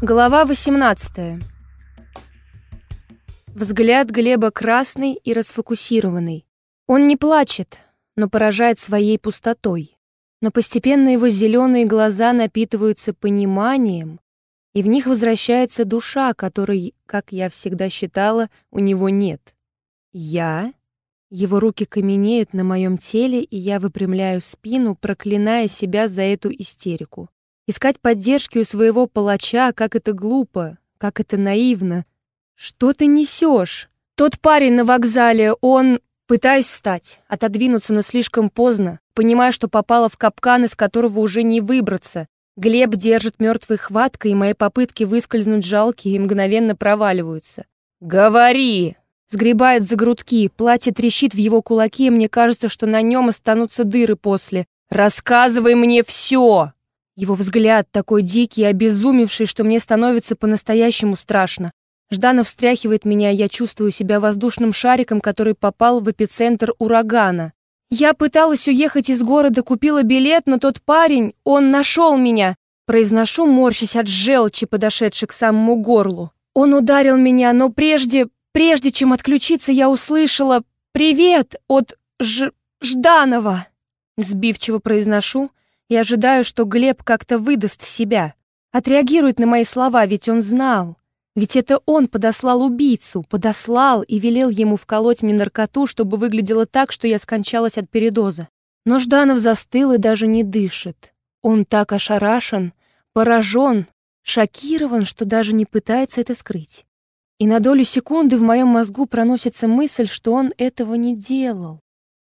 Глава 18. Взгляд Глеба красный и расфокусированный. Он не плачет, но поражает своей пустотой. Но постепенно его зеленые глаза напитываются пониманием, и в них возвращается душа, которой, как я всегда считала, у него нет. Я? Его руки каменеют на моем теле, и я выпрямляю спину, проклиная себя за эту истерику. Искать поддержки у своего палача, как это глупо, как это наивно. Что ты несешь? Тот парень на вокзале, он... Пытаюсь встать, отодвинуться, но слишком поздно, понимая, что попала в капкан, из которого уже не выбраться. Глеб держит мертвой хваткой, и мои попытки выскользнуть жалкие и мгновенно проваливаются. «Говори!» Сгребает за грудки, платье трещит в его кулаке, и мне кажется, что на нем останутся дыры после. «Рассказывай мне все!» Его взгляд такой дикий и обезумевший, что мне становится по-настоящему страшно. Жданов встряхивает меня, я чувствую себя воздушным шариком, который попал в эпицентр урагана. Я пыталась уехать из города, купила билет, но тот парень, он нашел меня. Произношу, морщась от желчи, подошедшей к самому горлу. Он ударил меня, но прежде, прежде чем отключиться, я услышала «Привет» от Ж... Жданова. Сбивчиво произношу, и ожидаю, что Глеб как-то выдаст себя, отреагирует на мои слова, ведь он знал. Ведь это он подослал убийцу, подослал и велел ему вколоть мне наркоту, чтобы выглядело так, что я скончалась от передоза. Но Жданов застыл и даже не дышит. Он так ошарашен, поражен, шокирован, что даже не пытается это скрыть. И на долю секунды в моем мозгу проносится мысль, что он этого не делал.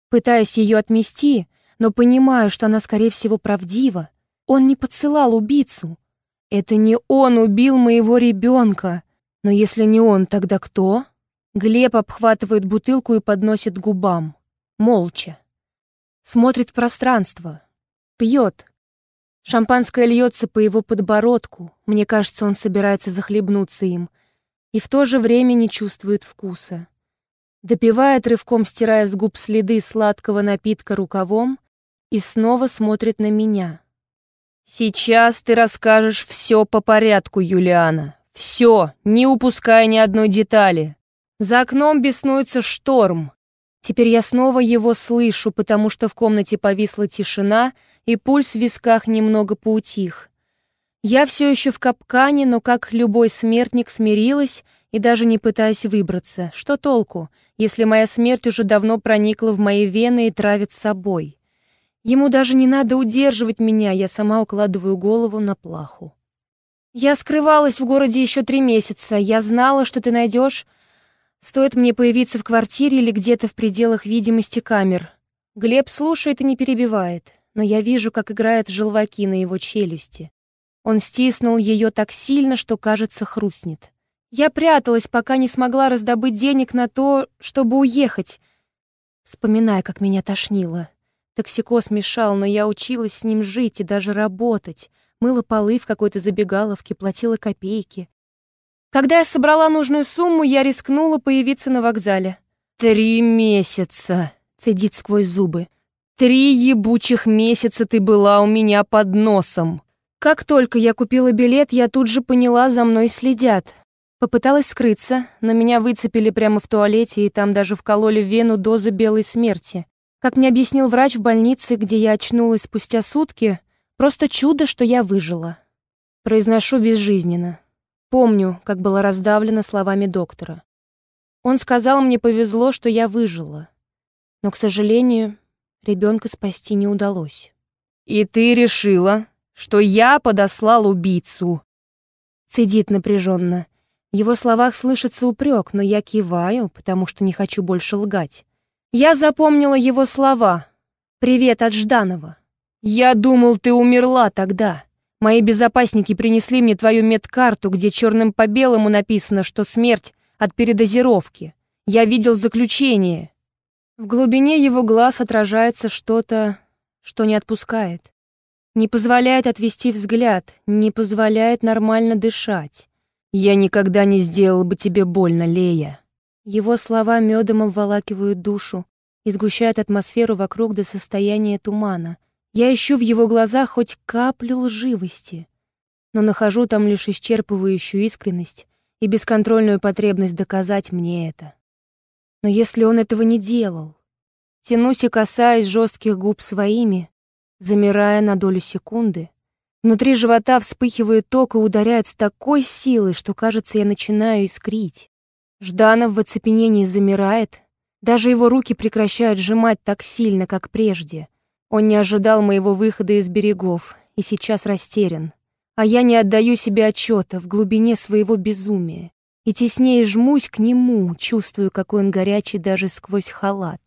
Пытаясь ее отмести, но понимаю, что она, скорее всего, правдива. Он не подсылал убийцу. Это не он убил моего ребенка. Но если не он, тогда кто? Глеб обхватывает бутылку и подносит к губам. Молча. Смотрит в пространство. Пьет. Шампанское льется по его подбородку. Мне кажется, он собирается захлебнуться им. И в то же время не чувствует вкуса. Допивает рывком, стирая с губ следы сладкого напитка рукавом, и снова смотрит на меня. «Сейчас ты расскажешь все по порядку, Юлиана. Все, не упуская ни одной детали. За окном беснуется шторм. Теперь я снова его слышу, потому что в комнате повисла тишина, и пульс в висках немного поутих. Я все еще в капкане, но как любой смертник смирилась и даже не пытаясь выбраться. Что толку, если моя смерть уже давно проникла в мои вены и травит собой? Ему даже не надо удерживать меня, я сама укладываю голову на плаху. Я скрывалась в городе еще три месяца. Я знала, что ты найдешь. Стоит мне появиться в квартире или где-то в пределах видимости камер. Глеб слушает и не перебивает, но я вижу, как играют желваки на его челюсти. Он стиснул ее так сильно, что, кажется, хрустнет. Я пряталась, пока не смогла раздобыть денег на то, чтобы уехать, вспоминая, как меня тошнило. Токсикоз мешал, но я училась с ним жить и даже работать. Мыла полы в какой-то забегаловке, платила копейки. Когда я собрала нужную сумму, я рискнула появиться на вокзале. «Три месяца!» — цедит сквозь зубы. «Три ебучих месяца ты была у меня под носом!» Как только я купила билет, я тут же поняла, за мной следят. Попыталась скрыться, но меня выцепили прямо в туалете, и там даже вкололи в вену дозы белой смерти. Как мне объяснил врач в больнице, где я очнулась спустя сутки, просто чудо, что я выжила. Произношу безжизненно. Помню, как была раздавлена словами доктора. Он сказал, мне повезло, что я выжила. Но, к сожалению, ребенка спасти не удалось. «И ты решила, что я подослал убийцу?» Цедит напряженно. В его словах слышится упрек, но я киваю, потому что не хочу больше лгать. Я запомнила его слова. «Привет от Жданова». «Я думал, ты умерла тогда. Мои безопасники принесли мне твою медкарту, где черным по белому написано, что смерть от передозировки. Я видел заключение». В глубине его глаз отражается что-то, что не отпускает. Не позволяет отвести взгляд, не позволяет нормально дышать. «Я никогда не сделал бы тебе больно, Лея». Его слова медом обволакивают душу и сгущают атмосферу вокруг до состояния тумана. Я ищу в его глазах хоть каплю лживости. но нахожу там лишь исчерпывающую искренность и бесконтрольную потребность доказать мне это. Но если он этого не делал, тянусь и касаюсь жестких губ своими, замирая на долю секунды, внутри живота вспыхивает ток и ударяет с такой силой, что, кажется, я начинаю искрить. Жданов в оцепенении замирает, даже его руки прекращают сжимать так сильно, как прежде. Он не ожидал моего выхода из берегов и сейчас растерян. А я не отдаю себе отчета в глубине своего безумия и теснее жмусь к нему, чувствую, какой он горячий даже сквозь халат.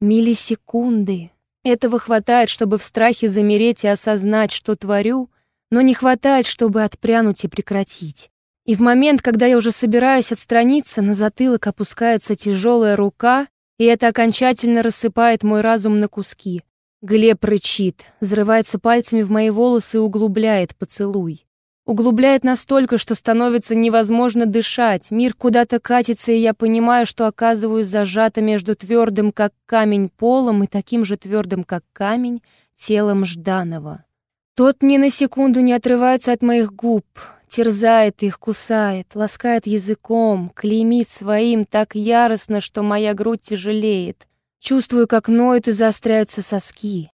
Миллисекунды. Этого хватает, чтобы в страхе замереть и осознать, что творю, но не хватает, чтобы отпрянуть и прекратить. И в момент, когда я уже собираюсь отстраниться, на затылок опускается тяжелая рука, и это окончательно рассыпает мой разум на куски. Глеб рычит, взрывается пальцами в мои волосы и углубляет поцелуй. Углубляет настолько, что становится невозможно дышать. Мир куда-то катится, и я понимаю, что оказываюсь зажата между твердым, как камень, полом и таким же твердым, как камень, телом Жданова. Тот ни на секунду не отрывается от моих губ, терзает их, кусает, ласкает языком, клеймит своим так яростно, что моя грудь тяжелеет. Чувствую, как ноют и заостряются соски.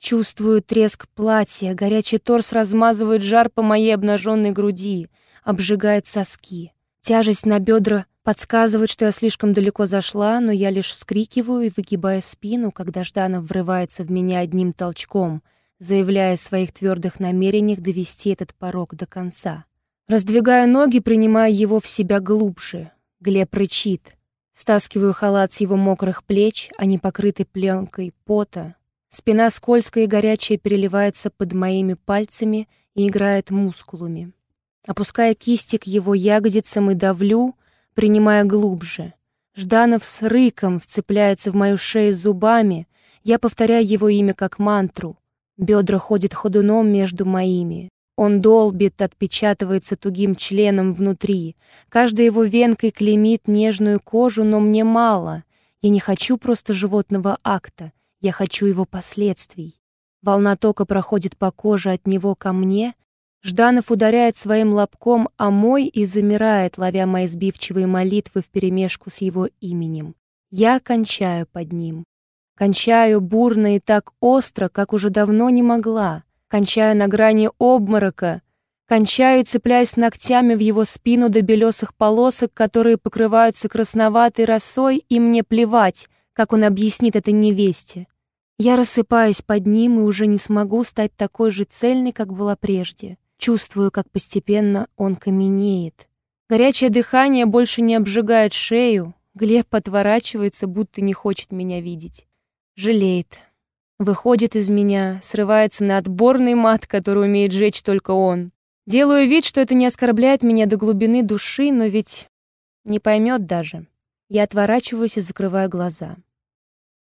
Чувствую треск платья, горячий торс размазывает жар по моей обнаженной груди, обжигает соски. Тяжесть на бедра подсказывает, что я слишком далеко зашла, но я лишь вскрикиваю и выгибаю спину, когда Жданов врывается в меня одним толчком, заявляя о своих твердых намерениях довести этот порог до конца. Раздвигаю ноги, принимая его в себя глубже. Глеб рычит. Стаскиваю халат с его мокрых плеч, а не покрытый пленкой пота. Спина скользкая и горячая переливается под моими пальцами и играет мускулами. Опуская кисти к его ягодицам и давлю, принимая глубже. Жданов с рыком вцепляется в мою шею зубами. Я повторяю его имя как мантру. Бедра ходят ходуном между моими. Он долбит, отпечатывается тугим членом внутри. Каждая его венкой клеймит нежную кожу, но мне мало. Я не хочу просто животного акта. Я хочу его последствий. Волна тока проходит по коже от него ко мне. Жданов ударяет своим лобком о мой и замирает, ловя мои сбивчивые молитвы вперемешку с его именем. Я кончаю под ним. Кончаю бурно и так остро, как уже давно не могла кончаю на грани обморока, кончаю, цепляясь ногтями в его спину до белесых полосок, которые покрываются красноватой росой, и мне плевать, как он объяснит это невесте. Я рассыпаюсь под ним и уже не смогу стать такой же цельной, как была прежде. Чувствую, как постепенно он каменеет. Горячее дыхание больше не обжигает шею. Глеб отворачивается, будто не хочет меня видеть. Жалеет, Выходит из меня, срывается на отборный мат, который умеет жечь только он. Делаю вид, что это не оскорбляет меня до глубины души, но ведь не поймет даже. Я отворачиваюсь и закрываю глаза.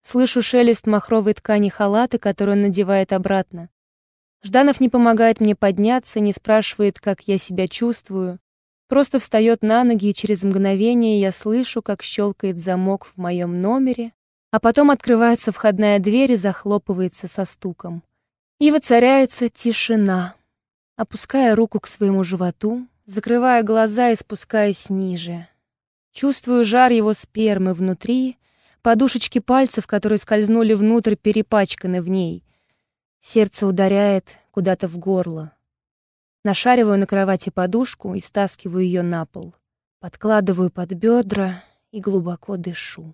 Слышу шелест махровой ткани халата, который он надевает обратно. Жданов не помогает мне подняться, не спрашивает, как я себя чувствую. Просто встает на ноги, и через мгновение я слышу, как щелкает замок в моем номере, а потом открывается входная дверь и захлопывается со стуком. И воцаряется тишина. Опуская руку к своему животу, закрывая глаза и спускаюсь ниже. Чувствую жар его спермы внутри, подушечки пальцев, которые скользнули внутрь, перепачканы в ней. Сердце ударяет куда-то в горло. Нашариваю на кровати подушку и стаскиваю ее на пол. Подкладываю под бедра и глубоко дышу.